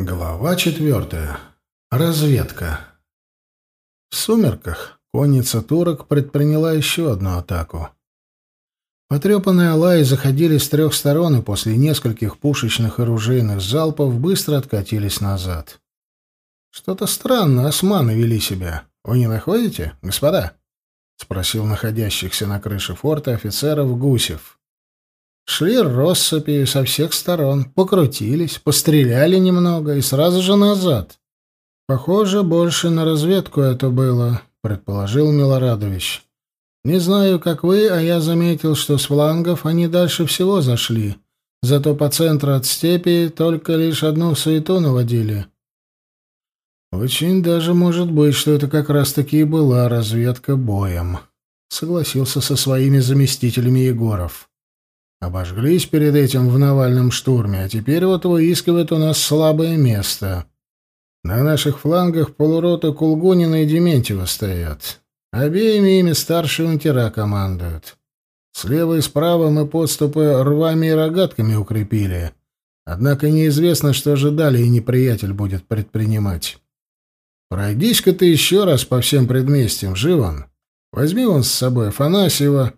Глава четвертая. Разведка. В сумерках конница турок предприняла еще одну атаку. Потрепанные алаи заходили с трех сторон и после нескольких пушечных и ружейных залпов быстро откатились назад. «Что-то странно османы вели себя. Вы не находите, господа?» — спросил находящихся на крыше форта офицеров Гусев. Шли россыпью со всех сторон, покрутились, постреляли немного и сразу же назад. Похоже, больше на разведку это было, предположил Милорадович. Не знаю, как вы, а я заметил, что с флангов они дальше всего зашли. Зато по центру от степи только лишь одну суету наводили. Очень даже может быть, что это как раз-таки и была разведка боем, согласился со своими заместителями Егоров. Обожглись перед этим в Навальном штурме, а теперь вот выискивают у нас слабое место. На наших флангах полуроты Кулгунина и Дементьева стоят. Обеими ими старшие унтера командуют. Слева и справа мы подступы рвами и рогатками укрепили. Однако неизвестно, что ожидали и неприятель будет предпринимать. Пройдись-ка ты еще раз по всем предместьям, Живан. Возьми он с собой Афанасьева,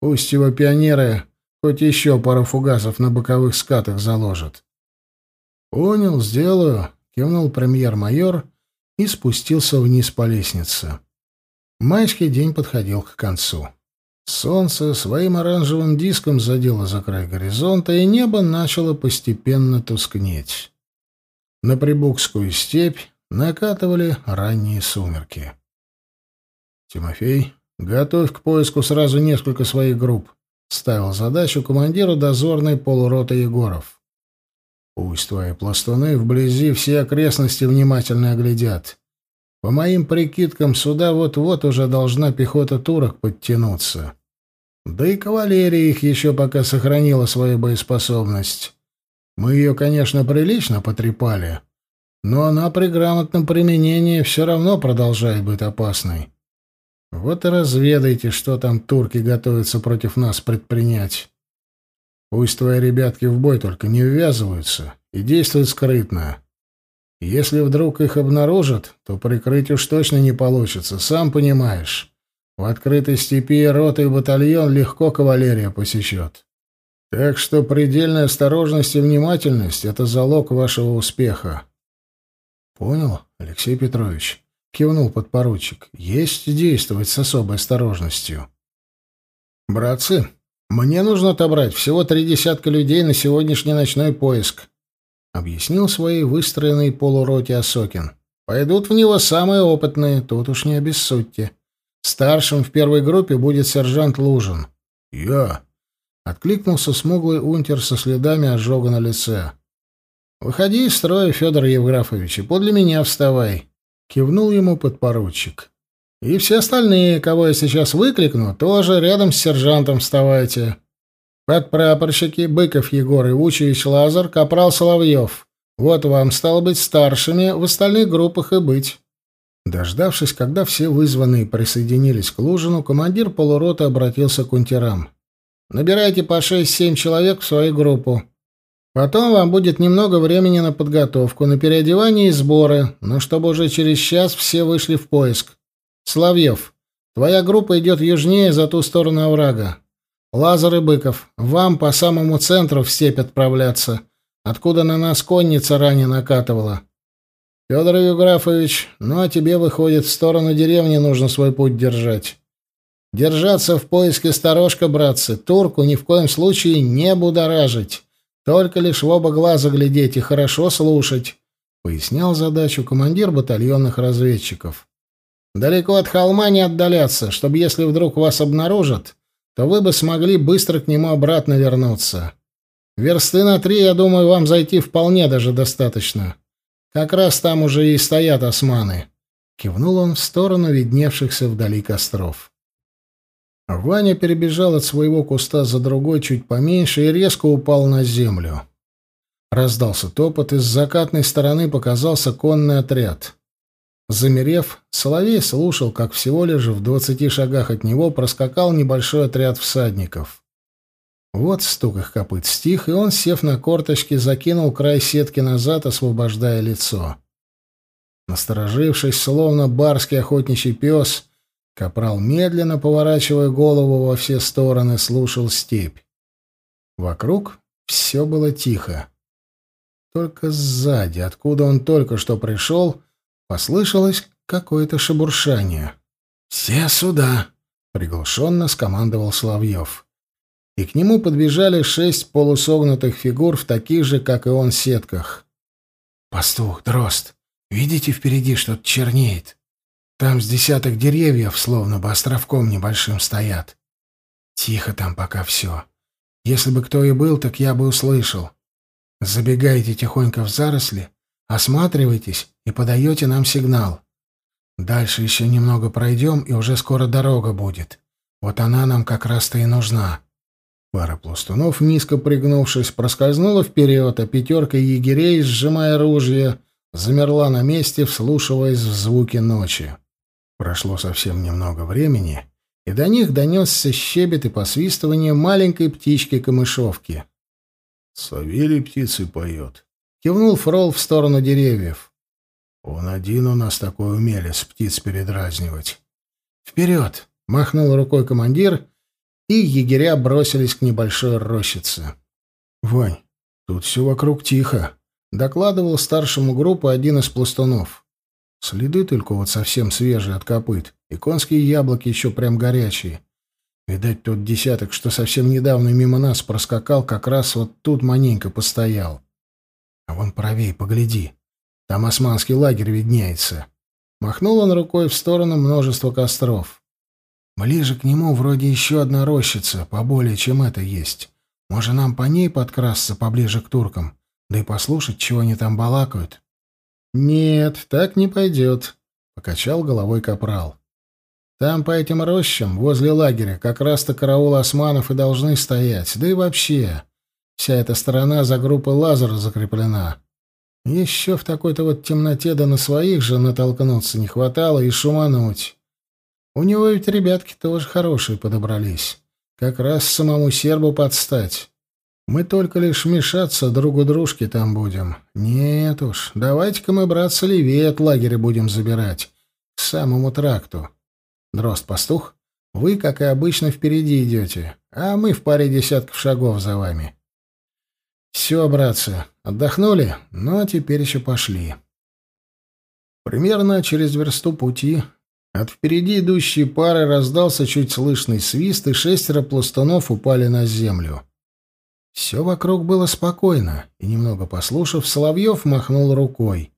пусть его пионеры Хоть еще пару фугасов на боковых скатах заложат. «Понял, сделаю», — кивнул премьер-майор и спустился вниз по лестнице. Майский день подходил к концу. Солнце своим оранжевым диском задело за край горизонта, и небо начало постепенно тускнеть. На Прибукскую степь накатывали ранние сумерки. «Тимофей, готовь к поиску сразу несколько своих групп. Ставил задачу командиру дозорной полуроты Егоров. Пусть твои пластуны вблизи все окрестности внимательно оглядят. По моим прикидкам, сюда вот-вот уже должна пехота турок подтянуться. Да и кавалерия их еще пока сохранила свою боеспособность. Мы ее, конечно, прилично потрепали, но она при грамотном применении все равно продолжает быть опасной. Вот и разведайте, что там турки готовятся против нас предпринять. Пусть твои ребятки в бой только не ввязываются и действуют скрытно. Если вдруг их обнаружат, то прикрыть уж точно не получится, сам понимаешь. В открытой степи рота и батальон легко кавалерия посечет. Так что предельная осторожность и внимательность — это залог вашего успеха. Понял, Алексей Петрович? Кивнул подпоручик. Есть действовать с особой осторожностью. Братцы, мне нужно отобрать всего три десятка людей на сегодняшний ночной поиск, объяснил своей выстроенной полуроте Осокин. Пойдут в него самые опытные, тут уж не обессудьте. Старшим в первой группе будет сержант Лужин. Я откликнулся смуглый унтер со следами ожога на лице. Выходи из строя, Федор Евграфович, и подле меня вставай. Кивнул ему подпоручик. И все остальные, кого я сейчас выкликну, тоже рядом с сержантом вставайте. Подпрапорщики Быков Егор Ивучевич Лазар, капрал Соловьев. Вот вам, стало быть, старшими в остальных группах и быть. Дождавшись, когда все вызванные присоединились к Лужину, командир полуроты обратился к унтерам. «Набирайте по шесть-семь человек в свою группу. Потом вам будет немного времени на подготовку, на переодевание и сборы, но чтобы уже через час все вышли в поиск. Славьев, твоя группа идет южнее за ту сторону оврага. Лазар и Быков, вам по самому центру в степь отправляться, откуда на нас конница ранее накатывала. Федор Евграфович, ну а тебе, выходит, в сторону деревни нужно свой путь держать. Держаться в поиске сторожка, братцы, турку ни в коем случае не будоражить. Только лишь в оба глаза глядеть и хорошо слушать, пояснял задачу командир батальонных разведчиков. Далеко от холма не отдаляться, чтобы если вдруг вас обнаружат, то вы бы смогли быстро к нему обратно вернуться. Версты на три, я думаю, вам зайти вполне даже достаточно. Как раз там уже и стоят османы. Кивнул он в сторону видневшихся вдали костров. Ваня перебежал от своего куста за другой чуть поменьше и резко упал на землю. Раздался топот, и с закатной стороны показался конный отряд. Замерев, Соловей слушал, как всего лишь в двадцати шагах от него проскакал небольшой отряд всадников. Вот стук их копыт стих, и он, сев на корточки, закинул край сетки назад, освобождая лицо. Насторожившись, словно барский охотничий пес, капрал, медленно поворачивая голову во все стороны, слушал степь. Вокруг все было тихо. Только сзади, откуда он только что пришел, послышалось какое-то шебуршание. «Все сюда!» — приглушенно скомандовал Соловьев. И к нему подбежали шесть полусогнутых фигур в таких же, как и он, сетках. «Пастух, дрозд, видите, впереди что-то чернеет? Там с десяток деревьев, словно бы островком небольшим, стоят. Тихо там пока все. Если бы кто и был, так я бы услышал. Забегайте тихонько в заросли, осматривайтесь и подаете нам сигнал. Дальше еще немного пройдем, и уже скоро дорога будет. Вот она нам как раз-то и нужна. Пара пластунов, низко пригнувшись, проскользнула вперед, а пятерка егерей, сжимая оружие, замерла на месте, вслушиваясь в звуки ночи. Прошло совсем немного времени, и до них донесся щебет и посвистывание маленькой птички-камышовки. «Савелий птицы поет», — кивнул Фрол в сторону деревьев. «Он один у нас такой умелец птиц передразнивать». «Вперед!» — махнул рукой командир, и егеря бросились к небольшой рощице. «Вань, тут все вокруг тихо», — докладывал старшему группу один из пластунов. «Следы только вот совсем свежие от копыт, и конские яблоки еще прям горячие. Видать, тот десяток, что совсем недавно мимо нас проскакал, как раз вот тут маненько постоял. А вон правее, погляди. Там османский лагерь виднеется. Махнул он рукой в сторону множества костров. Ближе к нему вроде еще одна рощица, поболее, чем это есть. Может, нам по ней подкрасться поближе к туркам, да и послушать, чего они там балакают? — Нет, так не пойдет, — покачал головой капрал. Там по этим рощам, возле лагеря, как раз-то караул османов и должны стоять. Да и вообще, вся эта сторона за группой Лазара закреплена. Еще в такой-то вот темноте да на своих же натолкнуться не хватало и шумануть. У него ведь ребятки тоже хорошие подобрались. Как раз самому сербу подстать. Мы только лишь мешаться другу дружке там будем. Нет уж, давайте-ка мы, братцы, левее от лагеря будем забирать. К самому тракту. Дрозд-пастух, вы, как и обычно, впереди идете, а мы в паре десятков шагов за вами. Все, братцы, отдохнули? Ну, а теперь еще пошли. Примерно через версту пути от впереди идущей пары раздался чуть слышный свист, и шестеро пластунов упали на землю. Все вокруг было спокойно, и, немного послушав, Соловьев махнул рукой.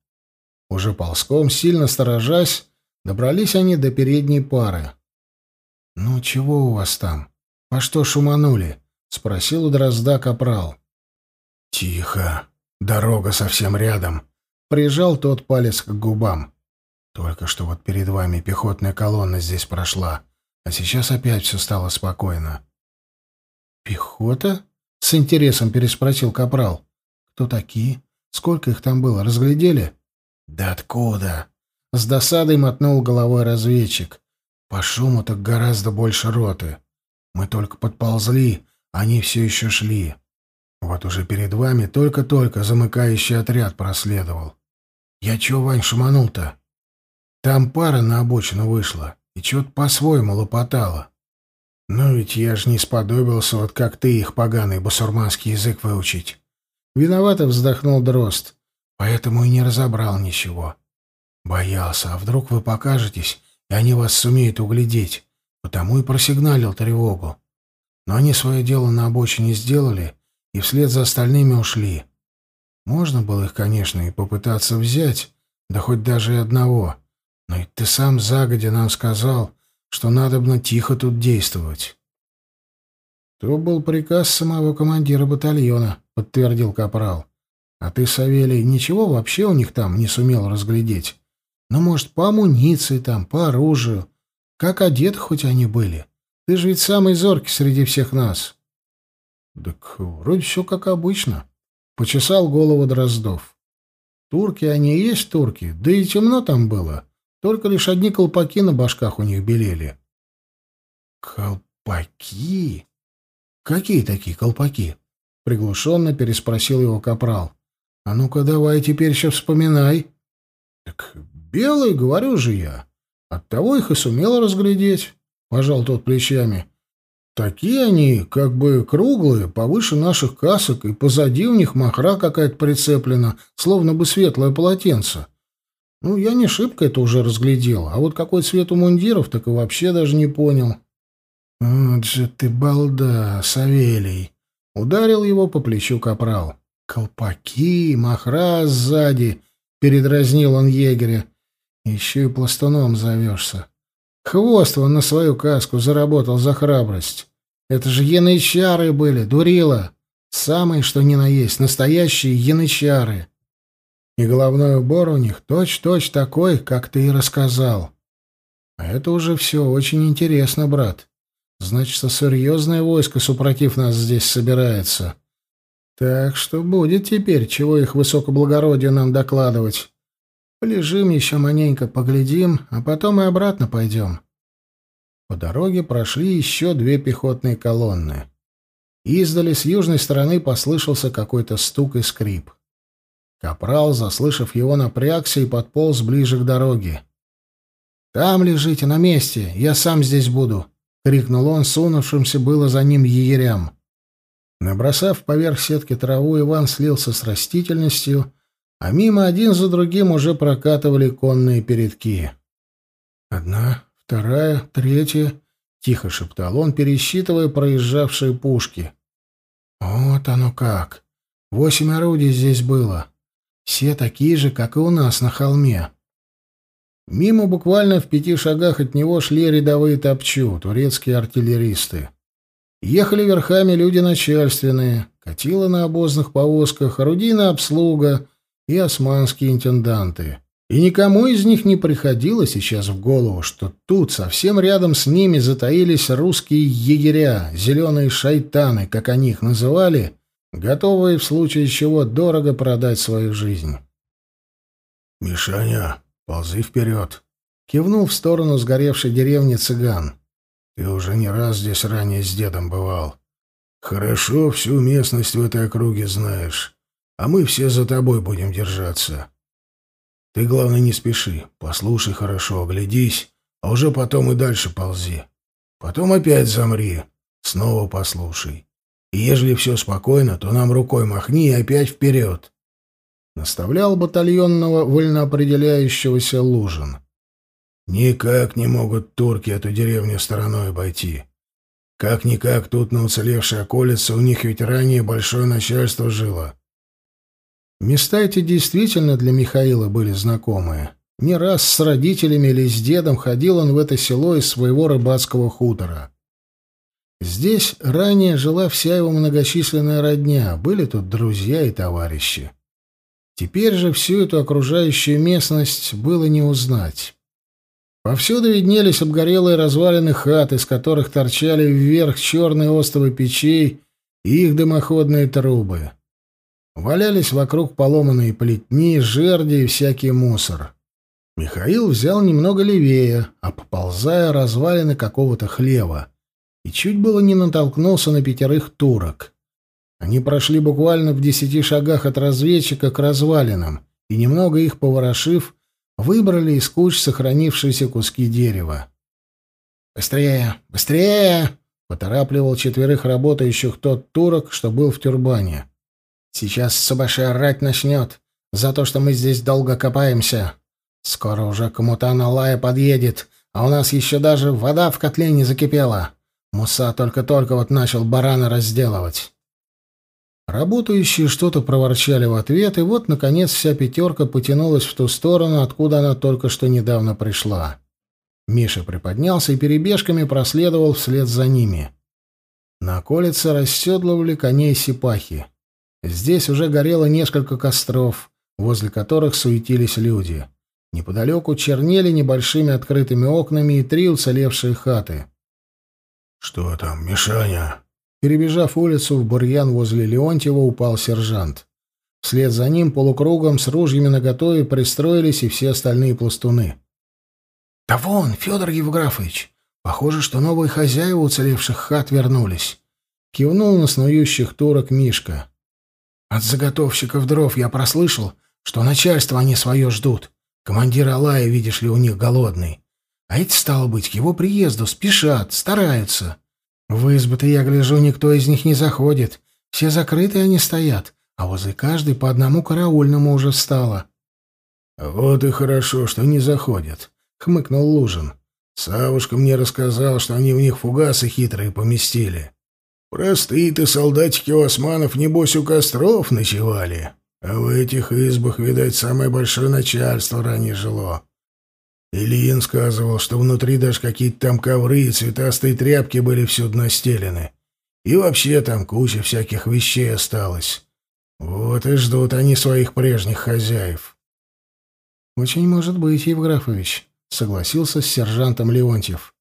Уже ползком, сильно сторожась, Добрались они до передней пары. «Ну, чего у вас там? По что шуманули?» — спросил у Дрозда капрал. «Тихо. Дорога совсем рядом». Прижал тот палец к губам. «Только что вот перед вами пехотная колонна здесь прошла, а сейчас опять все стало спокойно». «Пехота?» — с интересом переспросил капрал. «Кто такие? Сколько их там было? Разглядели?» «Да откуда?» С досадой мотнул головой разведчик. По шуму так гораздо больше роты. Мы только подползли, они все еще шли. Вот уже перед вами только-только замыкающий отряд проследовал. Я чего, Вань, шуманул-то? Там пара на обочину вышла и что-то по-своему лопотала. Но ведь я ж не сподобился, вот как ты их поганый басурманский язык выучить. Виновато вздохнул Дрозд, поэтому и не разобрал ничего. Боялся, а вдруг вы покажетесь, и они вас сумеют углядеть, потому и просигналил тревогу. Но они свое дело на обочине сделали и вслед за остальными ушли. Можно было их, конечно, и попытаться взять, да хоть даже и одного. Но ведь ты сам загодя нам сказал, что надо бы тихо тут действовать. То был приказ самого командира батальона, подтвердил капрал. А ты, Савелий, ничего вообще у них там не сумел разглядеть? Ну, может, по амуниции там, по оружию. Как одеты хоть они были. Ты же ведь самый зоркий среди всех нас. Так вроде все как обычно. Почесал голову Дроздов. Турки они и есть турки, да и темно там было. Только лишь одни колпаки на башках у них белели. Колпаки? «Какие такие колпаки?» — приглушенно переспросил его капрал. «А ну-ка давай теперь еще вспоминай». «Так белые, говорю же я. Оттого их и сумел разглядеть», — пожал тот плечами. «Такие они, как бы круглые, повыше наших касок, и позади у них махра какая-то прицеплена, словно бы светлое полотенце. Ну, я не шибко это уже разглядел, а вот какой цвет у мундиров, так и вообще даже не понял». «Вот же ты балда, Савелий!» — ударил его по плечу капрал. «Колпаки, махра сзади!» — передразнил он егеря. «Еще и пластуном зовешься. Хвост он на свою каску заработал за храбрость. Это же янычары были, дурила. Самые, что ни на есть, настоящие янычары. И головной убор у них точь-точь такой, как ты и рассказал. А это уже все очень интересно, брат. Значит, серьезное войско, супротив нас здесь собирается. Так что будет теперь, чего их высокоблагородие нам докладывать. Полежим еще маленько, поглядим, а потом и обратно пойдем. По дороге прошли еще две пехотные колонны. Издали с южной стороны послышался какой-то стук и скрип. Капрал, заслышав его, напрягся и подполз ближе к дороге. «Там лежите, на месте, я сам здесь буду», — крикнул он, сунувшимся было за ним егерям. Набросав поверх сетки траву, Иван слился с растительностью, а мимо один за другим уже прокатывали конные передки. «Одна, вторая, третья», — тихо шептал он, пересчитывая проезжавшие пушки. «Вот оно как! Восемь орудий здесь было. Все такие же, как и у нас на холме. Мимо буквально в пяти шагах от него шли рядовые топчу, турецкие артиллеристы. Ехали верхами люди начальственные, катила на обозных повозках, орудийная обслуга и османские интенданты. И никому из них не приходило сейчас в голову, что тут, совсем рядом с ними, затаились русские егеря, зеленые шайтаны, как они их называли, готовые в случае чего дорого продать свою жизнь. «Мишаня, «Ползи вперед!» — кивнул в сторону сгоревшей деревни цыган. «Ты уже не раз здесь ранее с дедом бывал. Хорошо всю местность в этой округе знаешь, а мы все за тобой будем держаться. Ты, главное, не спеши, послушай хорошо, оглядись, а уже потом и дальше ползи. Потом опять замри, снова послушай. И ежели все спокойно, то нам рукой махни и опять вперед наставлял батальонного вольноопределяющегося Лужин. «Никак не могут турки эту деревню стороной обойти. Как-никак тут на уцелевшей околице у них ведь ранее большое начальство жило». Места эти действительно для Михаила были знакомые. Не раз с родителями или с дедом ходил он в это село из своего рыбацкого хутора. Здесь ранее жила вся его многочисленная родня, были тут друзья и товарищи. Теперь же всю эту окружающую местность было не узнать. Повсюду виднелись обгорелые развалины хат, из которых торчали вверх черные остовы печей и их дымоходные трубы. Валялись вокруг поломанные плетни, жерди и всякий мусор. Михаил взял немного левее, поползая развалины какого-то хлева, и чуть было не натолкнулся на пятерых турок. Они прошли буквально в десяти шагах от разведчика к развалинам, и, немного их поворошив, выбрали из куч сохранившиеся куски дерева. «Быстрее! Быстрее!» — поторапливал четверых работающих тот турок, что был в тюрбане. «Сейчас Субаши орать начнет за то, что мы здесь долго копаемся. Скоро уже Камутан Алая подъедет, а у нас еще даже вода в котле не закипела. Муса только-только вот начал барана разделывать». Работающие что-то проворчали в ответ, и вот, наконец, вся пятерка потянулась в ту сторону, откуда она только что недавно пришла. Миша приподнялся и перебежками проследовал вслед за ними. На околице расседлывали коней сипахи. Здесь уже горело несколько костров, возле которых суетились люди. Неподалеку чернели небольшими открытыми окнами и три уцелевшие хаты. «Что там, Мишаня?» Перебежав улицу, в бурьян возле Леонтьева упал сержант. Вслед за ним полукругом с ружьями наготове пристроились и все остальные пластуны. «Да вон, Федор Евграфович! Похоже, что новые хозяева уцелевших хат вернулись. — кивнул на снующих турок Мишка. «От заготовщиков дров я прослышал, что начальство они свое ждут. Командир Алая, видишь ли, у них голодный. А эти, стало быть, к его приезду спешат, стараются. В избы-то, я гляжу, никто из них не заходит. Все закрытые они стоят, а возле каждой по одному караульному уже встало. — Вот и хорошо, что не заходят, — хмыкнул Лужин. — Савушка мне рассказал, что они в них фугасы хитрые поместили. Простые-то солдатики у османов, небось, у костров ночевали, а в этих избах, видать, самое большое начальство ранее жило. Ильин сказывал, что внутри даже какие-то там ковры и цветастые тряпки были всюду настелены. И вообще там куча всяких вещей осталось. Вот и ждут они своих прежних хозяев. «Очень может быть, Евграфович», — согласился с сержантом Леонтьев.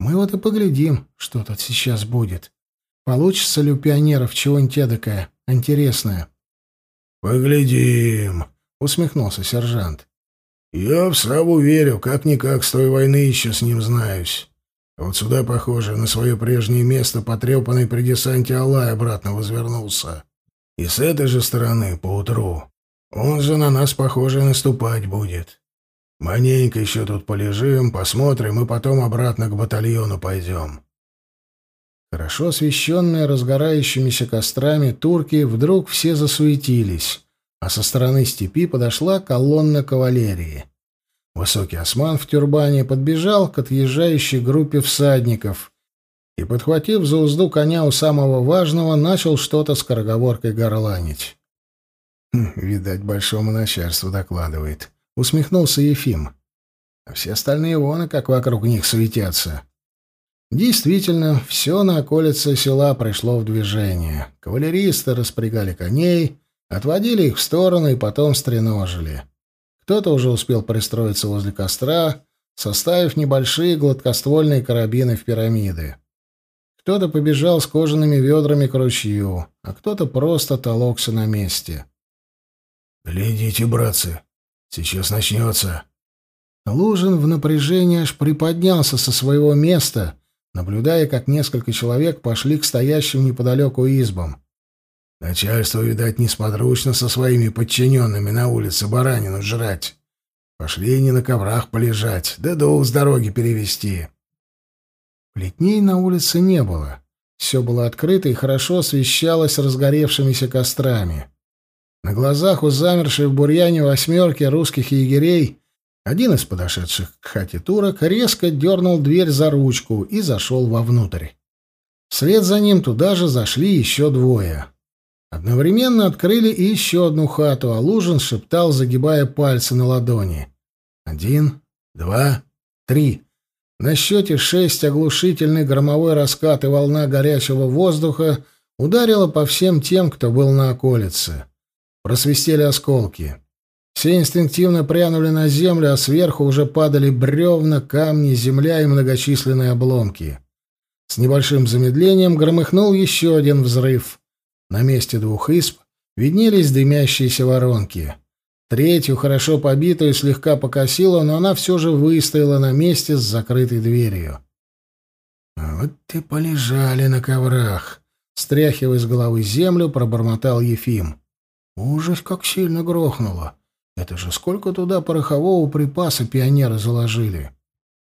«Мы вот и поглядим, что тут сейчас будет. Получится ли у пионеров чего-нибудь эдакое, интересное?» «Поглядим», — усмехнулся сержант. «Я в Саву верю, как-никак с той войны еще с ним знаюсь. А вот сюда, похоже, на свое прежнее место потрепанный при десанте Аллай обратно возвернулся. И с этой же стороны, поутру, он же на нас, похоже, наступать будет. Маненько еще тут полежим, посмотрим, и потом обратно к батальону пойдем». Хорошо освещенные разгорающимися кострами турки вдруг все засуетились а со стороны степи подошла колонна кавалерии. Высокий осман в тюрбане подбежал к отъезжающей группе всадников и, подхватив за узду коня у самого важного, начал что-то с скороговоркой горланить. «Хм, «Видать, большому начальству докладывает», — усмехнулся Ефим. «А все остальные вон, как вокруг них суетятся». Действительно, все на околице села пришло в движение. Кавалеристы распрягали коней, Отводили их в сторону и потом стреножили. Кто-то уже успел пристроиться возле костра, составив небольшие гладкоствольные карабины в пирамиды. Кто-то побежал с кожаными ведрами к ручью, а кто-то просто толокся на месте. «Глядите, братцы, сейчас начнется!» Лужин в напряжении аж приподнялся со своего места, наблюдая, как несколько человек пошли к стоящим неподалеку избам. Начальство, видать, несподручно со своими подчиненными на улице баранину жрать. Пошли не на коврах полежать, да долг с дороги перевести. Плетней на улице не было. Все было открыто и хорошо освещалось разгоревшимися кострами. На глазах у замершей в бурьяне восьмерки русских егерей один из подошедших к хате турок резко дернул дверь за ручку и зашел вовнутрь. Вслед за ним туда же зашли еще двое. Одновременно открыли и еще одну хату, а Лужин шептал, загибая пальцы на ладони. Один, два, три. На счете шесть оглушительный громовой раскат и волна горячего воздуха ударила по всем тем, кто был на околице. Просвистели осколки. Все инстинктивно прянули на землю, а сверху уже падали бревна, камни, земля и многочисленные обломки. С небольшим замедлением громыхнул еще один взрыв — на месте двух исп виднелись дымящиеся воронки. Третью, хорошо побитую, слегка покосило, но она все же выстояла на месте с закрытой дверью. «А «Вот ты полежали на коврах!» Стряхивая с головы землю, пробормотал Ефим. «Ужас, как сильно грохнуло! Это же сколько туда порохового припаса пионеры заложили!»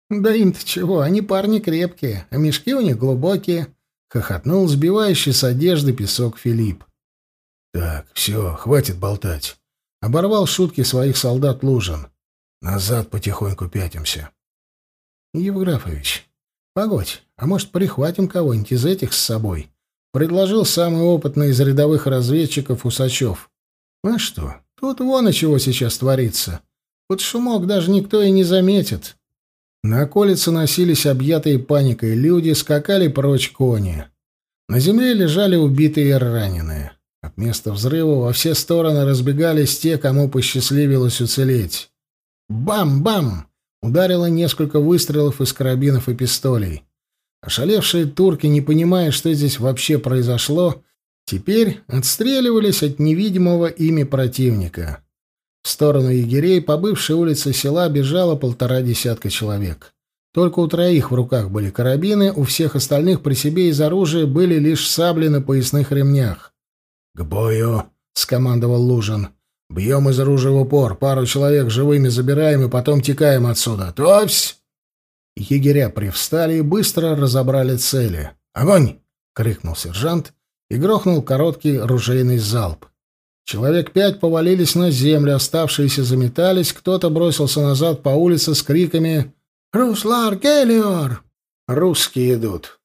«Да им-то чего, они парни крепкие, а мешки у них глубокие хохотнул сбивающий с одежды песок Филипп. Так, все, хватит болтать. Оборвал шутки своих солдат Лужин. Назад потихоньку пятимся. Евграфович, погодь, а может, прихватим кого-нибудь из этих с собой? Предложил самый опытный из рядовых разведчиков Усачев. А что, тут вон и чего сейчас творится. Под шумок даже никто и не заметит. На околице носились объятые паникой люди, скакали прочь кони. На земле лежали убитые и раненые. От места взрыва во все стороны разбегались те, кому посчастливилось уцелеть. Бам-бам! Ударило несколько выстрелов из карабинов и пистолей. Ошалевшие турки, не понимая, что здесь вообще произошло, теперь отстреливались от невидимого ими противника. В сторону егерей по бывшей улице села бежало полтора десятка человек. Только у троих в руках были карабины, у всех остальных при себе из оружия были лишь сабли на поясных ремнях. «К бою!» — скомандовал Лужин. «Бьем из оружия в упор, пару человек живыми забираем и потом текаем отсюда. Товсь!» Егеря привстали и быстро разобрали цели. «Огонь!» — крикнул сержант и грохнул короткий ружейный залп. Человек пять повалились на землю, оставшиеся заметались, кто-то бросился назад по улице с криками «Руслар Келлиор!» «Русские идут!»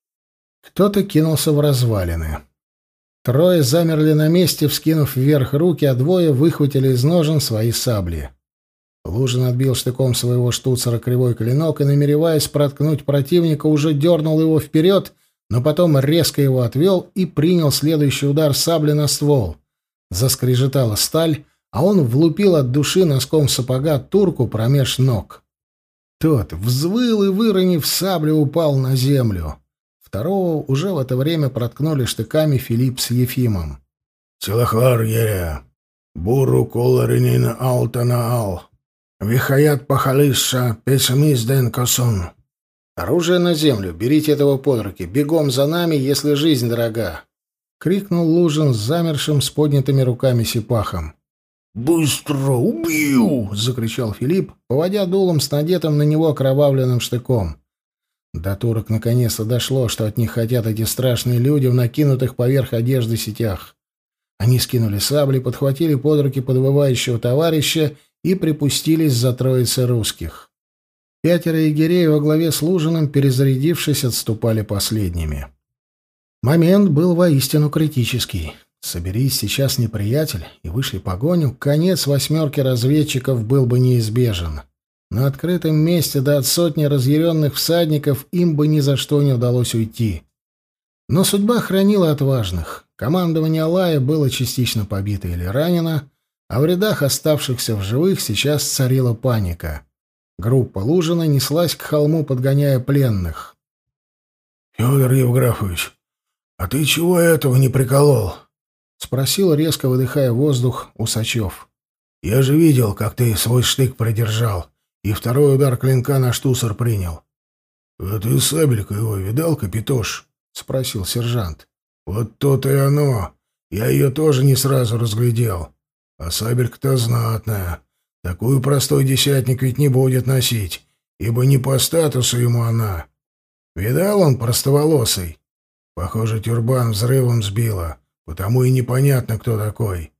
Кто-то кинулся в развалины. Трое замерли на месте, вскинув вверх руки, а двое выхватили из ножен свои сабли. Лужин отбил штыком своего штуцера кривой клинок и, намереваясь проткнуть противника, уже дернул его вперед, но потом резко его отвел и принял следующий удар сабли на ствол. Заскрежетала сталь, а он влупил от души носком сапога турку промеж ног. Тот взвыл и, выронив саблю, упал на землю. Второго уже в это время проткнули штыками Филипп с Ефимом. «Целохлар ере, буру колоринин алтанаал, вихаят пахалиша, песмизден косун». «Оружие на землю, берите этого под руки, бегом за нами, если жизнь дорога!» — крикнул Лужин с замершим с поднятыми руками сипахом. «Быстро убью!» — закричал Филипп, поводя дулом с надетым на него окровавленным штыком. До турок наконец-то дошло, что от них хотят эти страшные люди в накинутых поверх одежды сетях. Они скинули сабли, подхватили под руки подвывающего товарища и припустились за троицей русских. Пятеро егерей во главе с Лужиным, перезарядившись, отступали последними. Момент был воистину критический. Соберись сейчас неприятель и вышли погоню, конец восьмерки разведчиков был бы неизбежен. На открытом месте до от сотни разъяренных всадников им бы ни за что не удалось уйти. Но судьба хранила отважных. Командование Алая было частично побито или ранено, а в рядах оставшихся в живых сейчас царила паника. Группа Лужина неслась к холму, подгоняя пленных. — Федор Евграфович, а ты чего этого не приколол? — спросил, резко выдыхая воздух, Усачев. — Я же видел, как ты свой штык продержал и второй удар клинка на штусер принял. — А ты сабельку его видал, капитош? — спросил сержант. — Вот то-то и оно. Я ее тоже не сразу разглядел. А сабелька-то знатная. Такую простой десятник ведь не будет носить, ибо не по статусу ему она. Видал он простоволосый? Похоже, тюрбан взрывом сбила, потому и непонятно, кто такой.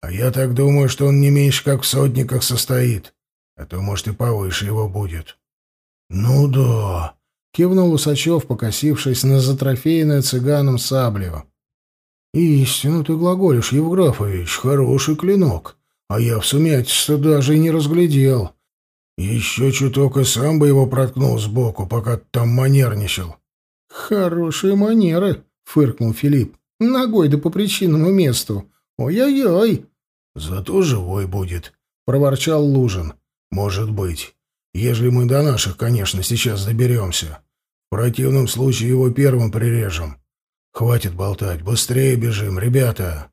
А я так думаю, что он не меньше как в сотниках состоит а то, может, и повыше его будет. — Ну да, — кивнул Усачев, покосившись на затрофейную цыганом саблю. — Истину ты глаголишь, Евграфович, хороший клинок, а я в сумятице даже и не разглядел. Еще чуток и сам бы его проткнул сбоку, пока там манерничал. — Хорошие манеры, — фыркнул Филипп, — ногой да по причинному месту. Ой-ой-ой. — Зато живой будет, — проворчал Лужин. «Может быть. Ежели мы до наших, конечно, сейчас доберемся. В противном случае его первым прирежем. Хватит болтать, быстрее бежим, ребята!»